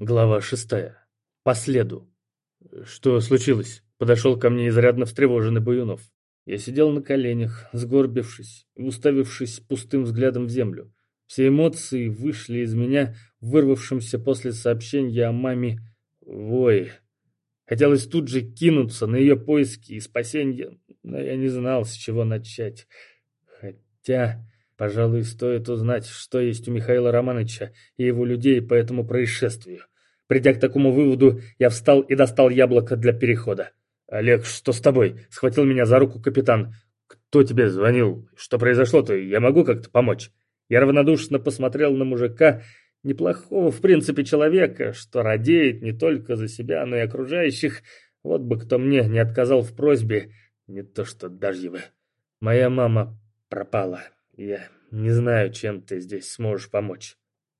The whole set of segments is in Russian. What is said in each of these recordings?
Глава шестая. По следу. Что случилось? Подошел ко мне изрядно встревоженный Баюнов. Я сидел на коленях, сгорбившись и уставившись пустым взглядом в землю. Все эмоции вышли из меня, вырвавшимся после сообщения о маме вой. Хотелось тут же кинуться на ее поиски и спасение, но я не знал, с чего начать. Хотя, пожалуй, стоит узнать, что есть у Михаила Романовича и его людей по этому происшествию. Придя к такому выводу, я встал и достал яблоко для перехода. «Олег, что с тобой?» — схватил меня за руку капитан. «Кто тебе звонил? Что произошло-то? Я могу как-то помочь?» Я равнодушно посмотрел на мужика, неплохого, в принципе, человека, что радеет не только за себя, но и окружающих. Вот бы кто мне не отказал в просьбе, не то что Дождевы. Моя мама пропала. Я не знаю, чем ты здесь сможешь помочь.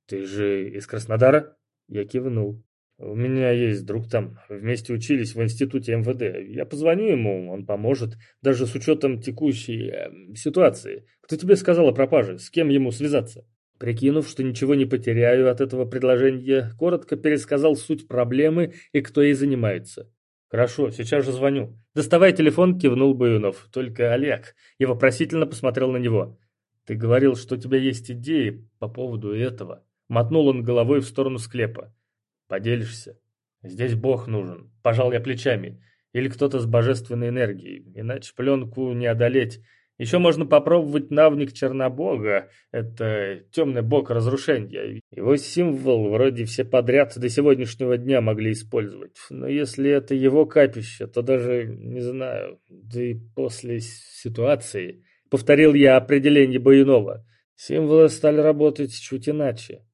Ты же из Краснодара? Я кивнул. У меня есть друг там. Вместе учились в институте МВД. Я позвоню ему, он поможет. Даже с учетом текущей э, ситуации. Кто тебе сказал о пропаже? С кем ему связаться? Прикинув, что ничего не потеряю от этого предложения, коротко пересказал суть проблемы и кто ей занимается. «Хорошо, сейчас же звоню». Доставай телефон, кивнул Баюнов. Только Олег. Я вопросительно посмотрел на него. «Ты говорил, что у тебя есть идеи по поводу этого». Мотнул он головой в сторону склепа. «Поделишься? Здесь Бог нужен». Пожал я плечами. Или кто-то с божественной энергией. Иначе пленку не одолеть. Еще можно попробовать навник Чернобога. Это темный бог разрушения. Его символ вроде все подряд до сегодняшнего дня могли использовать. Но если это его капище, то даже не знаю. Да и после ситуации... Повторил я определение Боянова. Символы стали работать чуть иначе.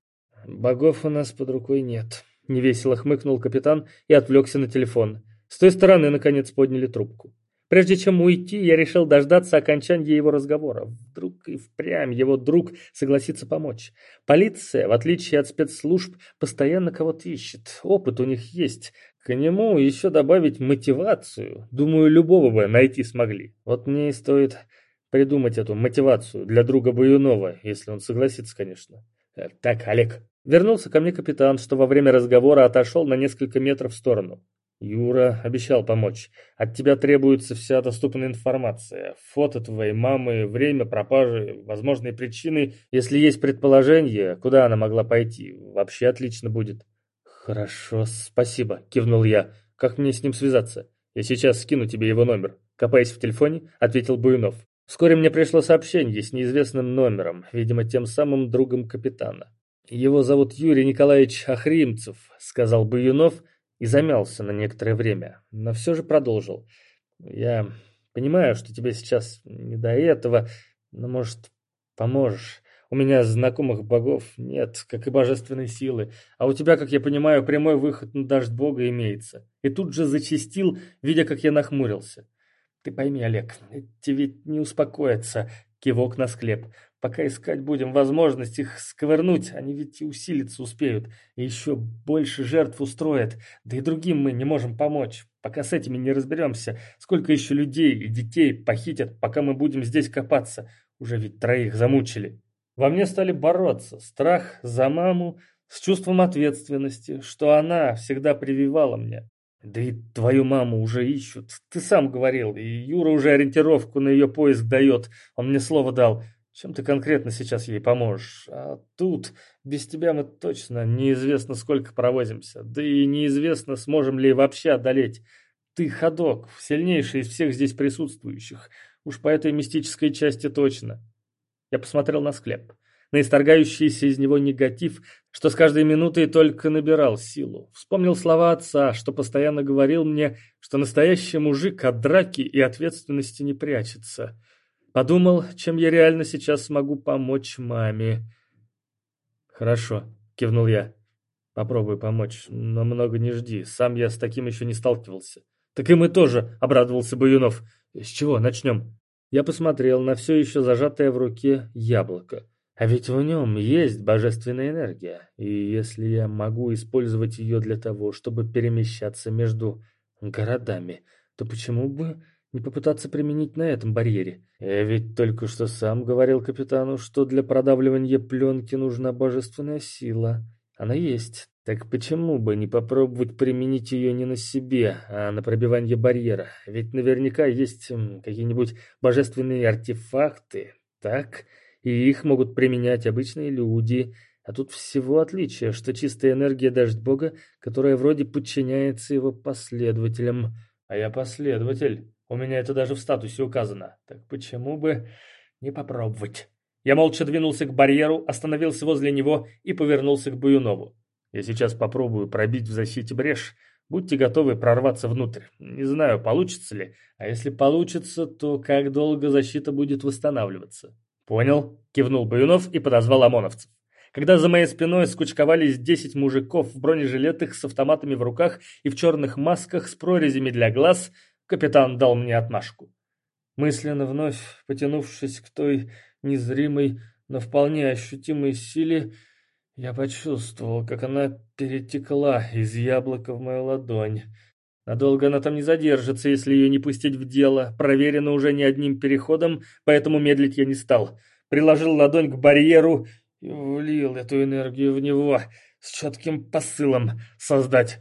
«Богов у нас под рукой нет», — невесело хмыкнул капитан и отвлекся на телефон. С той стороны, наконец, подняли трубку. Прежде чем уйти, я решил дождаться окончания его разговора. Вдруг и впрямь его друг согласится помочь. Полиция, в отличие от спецслужб, постоянно кого-то ищет. Опыт у них есть. К нему еще добавить мотивацию. Думаю, любого бы найти смогли. Вот мне и стоит придумать эту мотивацию для друга Баюнова, если он согласится, конечно. Э, так, Олег, Вернулся ко мне капитан, что во время разговора отошел на несколько метров в сторону. «Юра обещал помочь. От тебя требуется вся доступная информация. Фото твоей мамы, время пропажи, возможные причины. Если есть предположение, куда она могла пойти, вообще отлично будет». «Хорошо, спасибо», — кивнул я. «Как мне с ним связаться?» «Я сейчас скину тебе его номер». Копаясь в телефоне, ответил Буйнов. Вскоре мне пришло сообщение с неизвестным номером, видимо, тем самым другом капитана. «Его зовут Юрий Николаевич Ахримцев», — сказал Баюнов и замялся на некоторое время, но все же продолжил. «Я понимаю, что тебе сейчас не до этого, но, может, поможешь. У меня знакомых богов нет, как и божественной силы, а у тебя, как я понимаю, прямой выход на дождь бога имеется». И тут же зачистил, видя, как я нахмурился. «Ты пойми, Олег, эти ведь не успокоятся», — кивок на склеп. Пока искать будем возможность их сковырнуть, они ведь и усилиться успеют, и еще больше жертв устроят. Да и другим мы не можем помочь. Пока с этими не разберемся, сколько еще людей и детей похитят, пока мы будем здесь копаться. Уже ведь троих замучили. Во мне стали бороться. Страх за маму с чувством ответственности, что она всегда прививала мне. Да и твою маму уже ищут. Ты сам говорил, и Юра уже ориентировку на ее поиск дает. Он мне слово дал. Чем ты конкретно сейчас ей поможешь? А тут без тебя мы точно неизвестно сколько провозимся. Да и неизвестно, сможем ли вообще одолеть. Ты ходок, сильнейший из всех здесь присутствующих. Уж по этой мистической части точно. Я посмотрел на склеп. На исторгающийся из него негатив, что с каждой минутой только набирал силу. Вспомнил слова отца, что постоянно говорил мне, что настоящий мужик от драки и ответственности не прячется. Подумал, чем я реально сейчас смогу помочь маме. «Хорошо», — кивнул я. «Попробуй помочь, но много не жди. Сам я с таким еще не сталкивался». «Так и мы тоже», — обрадовался Баюнов. «С чего начнем?» Я посмотрел на все еще зажатое в руке яблоко. А ведь в нем есть божественная энергия, и если я могу использовать ее для того, чтобы перемещаться между городами, то почему бы не попытаться применить на этом барьере? Я ведь только что сам говорил капитану, что для продавливания пленки нужна божественная сила. Она есть, Так почему бы не попробовать применить ее не на себе, а на пробивание барьера? Ведь наверняка есть какие-нибудь божественные артефакты, так? И их могут применять обычные люди. А тут всего отличие, что чистая энергия дождь Бога, которая вроде подчиняется его последователям. А я последователь. У меня это даже в статусе указано. Так почему бы не попробовать? Я молча двинулся к барьеру, остановился возле него и повернулся к Буюнову. Я сейчас попробую пробить в защите брешь. Будьте готовы прорваться внутрь. Не знаю, получится ли. А если получится, то как долго защита будет восстанавливаться? Понял? Кивнул Баюнов и подозвал ОМОНовцев. Когда за моей спиной скучковались десять мужиков в бронежилетах с автоматами в руках и в черных масках с прорезями для глаз, капитан дал мне отмашку. Мысленно вновь потянувшись к той незримой, но вполне ощутимой силе, я почувствовал, как она перетекла из яблока в мою ладонь. Надолго она там не задержится, если ее не пустить в дело. Проверено уже не одним переходом, поэтому медлить я не стал. Приложил ладонь к барьеру и влил эту энергию в него с четким посылом создать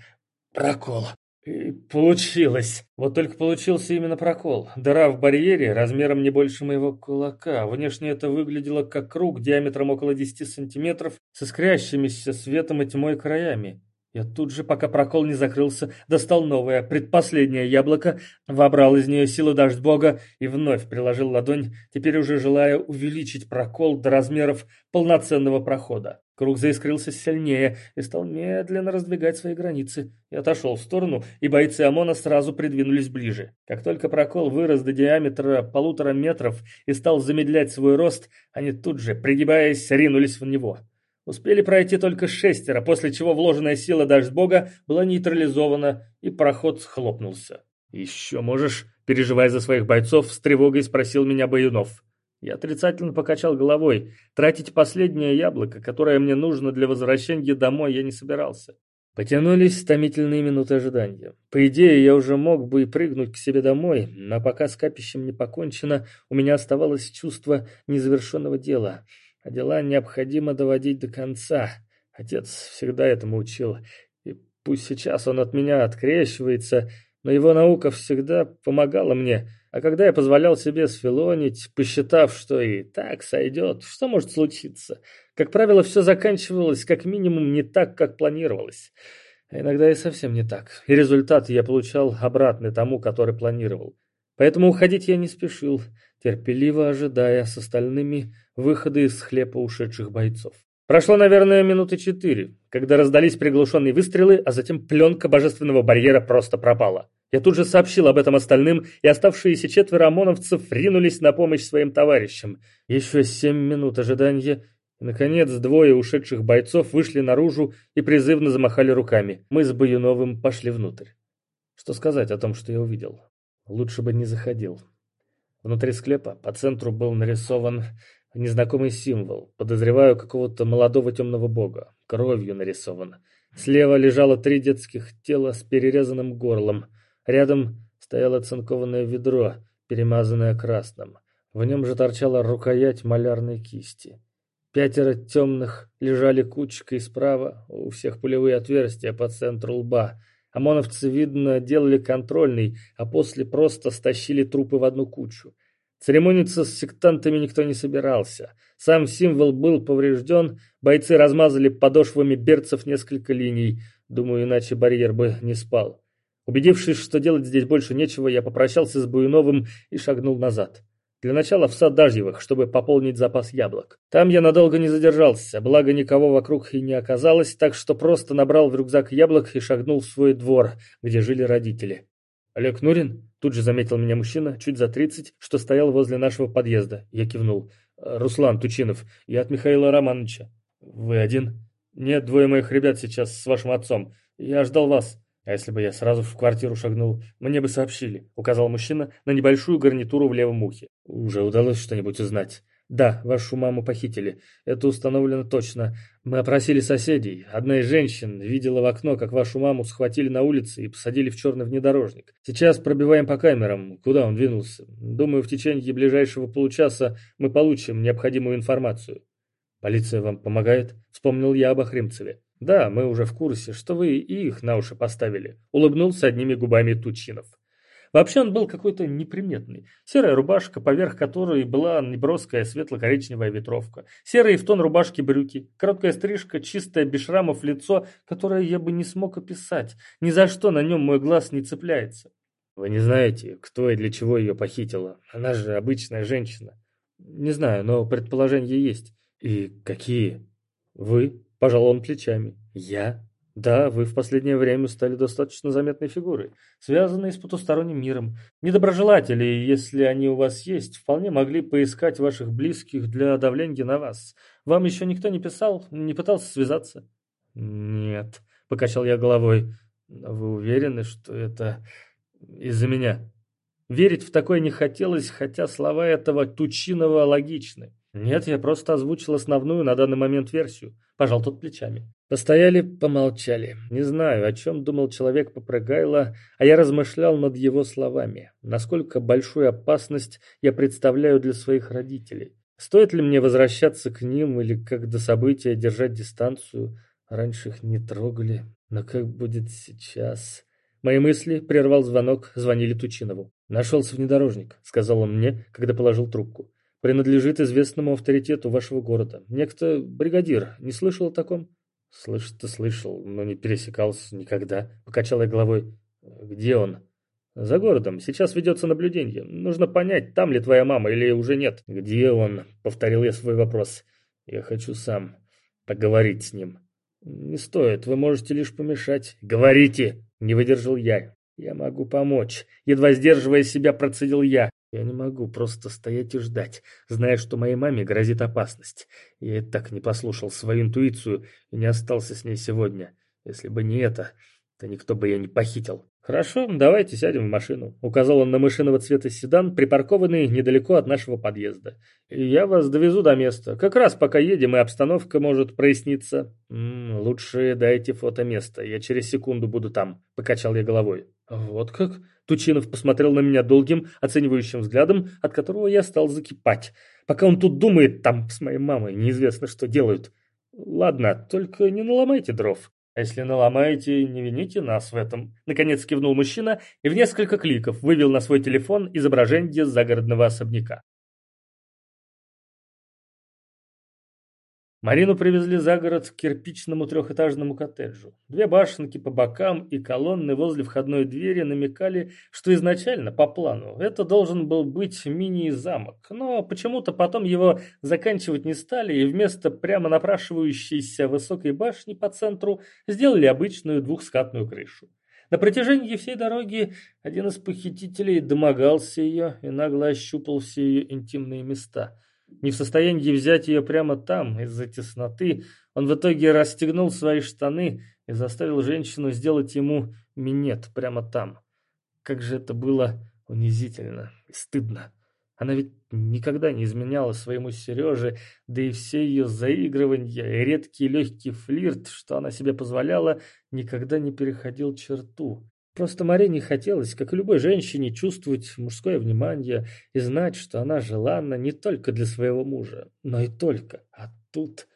прокол. И получилось. Вот только получился именно прокол. Дыра в барьере размером не больше моего кулака. Внешне это выглядело как круг диаметром около 10 сантиметров с искрящимися светом и тьмой краями. Я тут же, пока прокол не закрылся, достал новое, предпоследнее яблоко, вобрал из нее силы дождь бога и вновь приложил ладонь, теперь уже желая увеличить прокол до размеров полноценного прохода. Круг заискрился сильнее и стал медленно раздвигать свои границы. Я отошел в сторону, и бойцы ОМОНа сразу придвинулись ближе. Как только прокол вырос до диаметра полутора метров и стал замедлять свой рост, они тут же, пригибаясь, ринулись в него. Успели пройти только шестеро, после чего вложенная сила дождь бога была нейтрализована, и проход схлопнулся. «Еще можешь?» – переживая за своих бойцов, с тревогой спросил меня Баюнов. Я отрицательно покачал головой. Тратить последнее яблоко, которое мне нужно для возвращения домой, я не собирался. Потянулись томительные минуты ожидания. По идее, я уже мог бы и прыгнуть к себе домой, но пока с капищем не покончено, у меня оставалось чувство незавершенного дела. А дела необходимо доводить до конца. Отец всегда этому учил. И пусть сейчас он от меня открещивается, но его наука всегда помогала мне — а когда я позволял себе сфилонить, посчитав, что и так сойдет, что может случиться? Как правило, все заканчивалось как минимум не так, как планировалось. А иногда и совсем не так. И результат я получал обратный тому, который планировал. Поэтому уходить я не спешил, терпеливо ожидая с остальными выхода из хлепа ушедших бойцов. Прошло, наверное, минуты четыре, когда раздались приглушенные выстрелы, а затем пленка божественного барьера просто пропала. Я тут же сообщил об этом остальным, и оставшиеся четверо ОМОНовцев ринулись на помощь своим товарищам. Еще семь минут ожидания, и, наконец, двое ушедших бойцов вышли наружу и призывно замахали руками. Мы с Баюновым пошли внутрь. Что сказать о том, что я увидел? Лучше бы не заходил. Внутри склепа по центру был нарисован незнакомый символ. Подозреваю какого-то молодого темного бога. Кровью нарисован. Слева лежало три детских тела с перерезанным горлом. Рядом стояло цинкованное ведро, перемазанное красным. В нем же торчала рукоять малярной кисти. Пятеро темных лежали кучкой справа, у всех пулевые отверстия по центру лба. ОМОНовцы, видно, делали контрольный, а после просто стащили трупы в одну кучу. Церемониться с сектантами никто не собирался. Сам символ был поврежден, бойцы размазали подошвами берцев несколько линий. Думаю, иначе барьер бы не спал. Убедившись, что делать здесь больше нечего, я попрощался с Буйновым и шагнул назад. Для начала в сад Дажьевых, чтобы пополнить запас яблок. Там я надолго не задержался, благо никого вокруг и не оказалось, так что просто набрал в рюкзак яблок и шагнул в свой двор, где жили родители. «Олег Нурин?» Тут же заметил меня мужчина, чуть за тридцать, что стоял возле нашего подъезда. Я кивнул. «Руслан Тучинов, я от Михаила Романовича». «Вы один?» «Нет, двое моих ребят сейчас с вашим отцом. Я ждал вас». «А если бы я сразу в квартиру шагнул, мне бы сообщили», — указал мужчина на небольшую гарнитуру в левом ухе. «Уже удалось что-нибудь узнать?» «Да, вашу маму похитили. Это установлено точно. Мы опросили соседей. Одна из женщин видела в окно, как вашу маму схватили на улице и посадили в черный внедорожник. Сейчас пробиваем по камерам, куда он двинулся. Думаю, в течение ближайшего получаса мы получим необходимую информацию». «Полиция вам помогает?» — вспомнил я об Ахримцеве. Да, мы уже в курсе, что вы и их на уши поставили. Улыбнулся одними губами Тучинов. Вообще он был какой-то неприметный. Серая рубашка, поверх которой была неброская светло-коричневая ветровка. Серые в тон рубашки брюки. Короткая стрижка, чистое без шрамов лицо, которое я бы не смог описать. Ни за что на нем мой глаз не цепляется. Вы не знаете, кто и для чего ее похитила. Она же обычная женщина. Не знаю, но предположения есть. И какие? Вы? Пожал он плечами. Я? Да, вы в последнее время стали достаточно заметной фигурой, связанной с потусторонним миром. Недоброжелатели, если они у вас есть, вполне могли поискать ваших близких для давления на вас. Вам еще никто не писал, не пытался связаться? Нет, покачал я головой. Вы уверены, что это из-за меня? Верить в такое не хотелось, хотя слова этого Тучинова логичны. Нет, я просто озвучил основную на данный момент версию. Пожал тот плечами. Постояли, помолчали. Не знаю, о чем думал человек попрыгайло, а я размышлял над его словами. Насколько большую опасность я представляю для своих родителей. Стоит ли мне возвращаться к ним или как до события держать дистанцию? Раньше их не трогали, но как будет сейчас? Мои мысли прервал звонок, звонили Тучинову. «Нашелся внедорожник», — сказал он мне, когда положил трубку. «Принадлежит известному авторитету вашего города. Некто бригадир. Не слышал о таком?» «Слышать-то слышал, но не пересекался никогда», — покачал я головой. «Где он?» «За городом. Сейчас ведется наблюдение. Нужно понять, там ли твоя мама или уже нет». «Где он?» — повторил я свой вопрос. «Я хочу сам поговорить с ним». «Не стоит, вы можете лишь помешать». «Говорите!» Не выдержал я. Я могу помочь. Едва сдерживая себя, процедил я. Я не могу просто стоять и ждать, зная, что моей маме грозит опасность. Я и так не послушал свою интуицию и не остался с ней сегодня. Если бы не это, то никто бы ее не похитил. «Хорошо, давайте сядем в машину», — указал он на мышиного цвета седан, припаркованный недалеко от нашего подъезда. «Я вас довезу до места. Как раз пока едем, и обстановка может проясниться». М -м, «Лучше дайте фото места, я через секунду буду там», — покачал я головой. «Вот как?» — Тучинов посмотрел на меня долгим, оценивающим взглядом, от которого я стал закипать. «Пока он тут думает, там с моей мамой неизвестно, что делают». «Ладно, только не наломайте дров». А если наломаете, не вините нас в этом. Наконец кивнул мужчина и в несколько кликов вывел на свой телефон изображение загородного особняка. Марину привезли за город к кирпичному трехэтажному коттеджу. Две башенки по бокам и колонны возле входной двери намекали, что изначально, по плану, это должен был быть мини-замок, но почему-то потом его заканчивать не стали и вместо прямо напрашивающейся высокой башни по центру сделали обычную двухскатную крышу. На протяжении всей дороги один из похитителей домогался ее и нагло ощупал все ее интимные места – не в состоянии взять ее прямо там, из-за тесноты, он в итоге расстегнул свои штаны и заставил женщину сделать ему минет прямо там. Как же это было унизительно и стыдно. Она ведь никогда не изменяла своему Сереже, да и все ее заигрывания и редкий легкий флирт, что она себе позволяла, никогда не переходил черту. Просто Марине хотелось, как и любой женщине, чувствовать мужское внимание и знать, что она желанна не только для своего мужа, но и только. А тут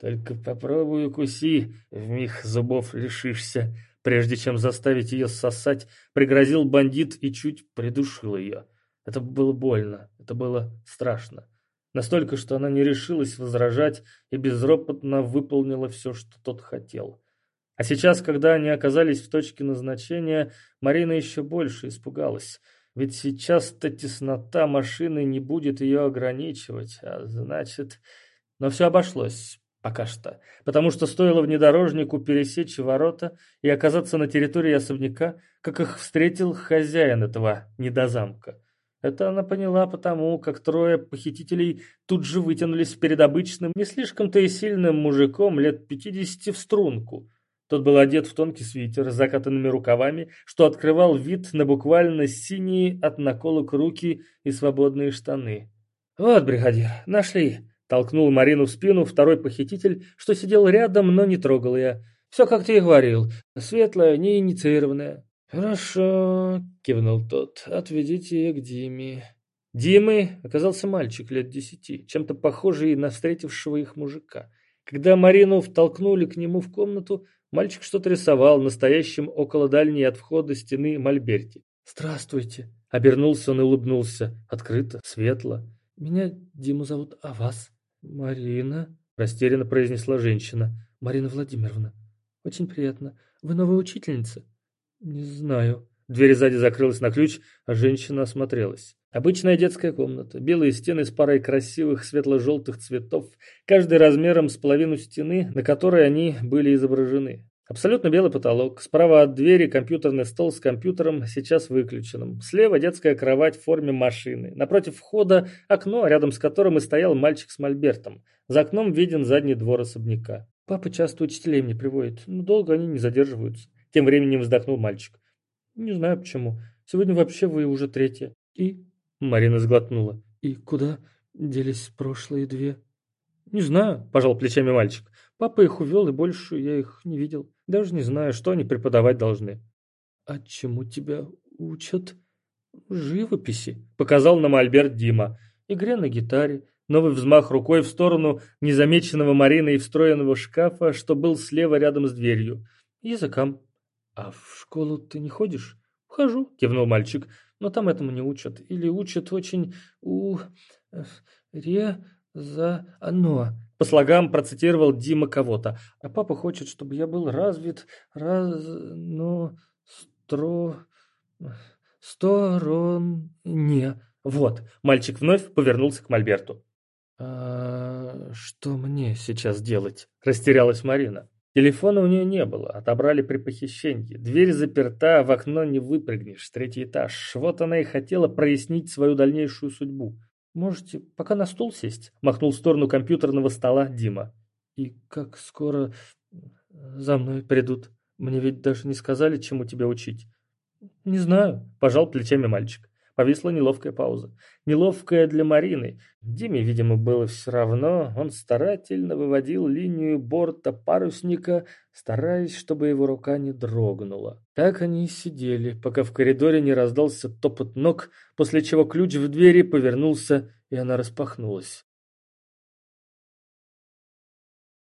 только попробуй укуси, вмиг зубов лишишься. Прежде чем заставить ее сосать, пригрозил бандит и чуть придушил ее. Это было больно, это было страшно. Настолько, что она не решилась возражать и безропотно выполнила все, что тот хотел. А сейчас, когда они оказались в точке назначения, Марина еще больше испугалась. Ведь сейчас-то теснота машины не будет ее ограничивать, а значит... Но все обошлось пока что, потому что стоило внедорожнику пересечь ворота и оказаться на территории особняка, как их встретил хозяин этого недозамка. Это она поняла потому, как трое похитителей тут же вытянулись перед обычным, не слишком-то и сильным мужиком лет пятидесяти в струнку. Тот был одет в тонкий свитер с закатанными рукавами, что открывал вид на буквально синие от наколок руки и свободные штаны. «Вот, бригадир, нашли!» — толкнул Марину в спину второй похититель, что сидел рядом, но не трогал я. «Все, как ты и говорил, светлая, неинициированная». «Хорошо», — кивнул тот, — «отведите ее к Диме». Димой оказался мальчик лет десяти, чем-то похожий на встретившего их мужика. Когда Марину втолкнули к нему в комнату, мальчик что-то рисовал настоящим около дальней от входа стены мольберте. «Здравствуйте!» — обернулся он и улыбнулся. Открыто, светло. «Меня Дима зовут, а вас?» «Марина?» — растерянно произнесла женщина. «Марина Владимировна. Очень приятно. Вы новая учительница?» «Не знаю». Дверь сзади закрылась на ключ, а женщина осмотрелась. Обычная детская комната, белые стены с парой красивых светло-желтых цветов, каждый размером с половину стены, на которой они были изображены. Абсолютно белый потолок, справа от двери компьютерный стол с компьютером, сейчас выключенным. Слева детская кровать в форме машины. Напротив входа окно, рядом с которым и стоял мальчик с мольбертом. За окном виден задний двор особняка. Папа часто учителей мне приводит, но долго они не задерживаются. Тем временем вздохнул мальчик. Не знаю почему. Сегодня вообще вы уже третья. И... Марина сглотнула. И куда делись прошлые две? Не знаю, пожал плечами мальчик. Папа их увел, и больше я их не видел. Даже не знаю, что они преподавать должны. А чему тебя учат? Живописи, показал нам Альберт Дима. Игре на гитаре, Новый взмах рукой в сторону незамеченного Марины и встроенного шкафа, что был слева рядом с дверью. Языкам. «А в школу ты не ходишь?» «Хожу», — кивнул мальчик. «Но там этому не учат. Или учат очень у... Э, ре... за... оно». По слогам процитировал Дима кого-то. «А папа хочет, чтобы я был развит... раз... но... стро... стороне...» Вот, мальчик вновь повернулся к Мольберту. «А что мне сейчас делать?» – растерялась Марина. Телефона у нее не было, отобрали при похищении. Дверь заперта, в окно не выпрыгнешь, третий этаж. Вот она и хотела прояснить свою дальнейшую судьбу. «Можете пока на стул сесть?» – махнул в сторону компьютерного стола Дима. «И как скоро за мной придут? Мне ведь даже не сказали, чему тебя учить». «Не знаю», – пожал плечами мальчик. Повисла неловкая пауза. Неловкая для Марины. Диме, видимо, было все равно. Он старательно выводил линию борта парусника, стараясь, чтобы его рука не дрогнула. Так они и сидели, пока в коридоре не раздался топот ног, после чего ключ в двери повернулся, и она распахнулась.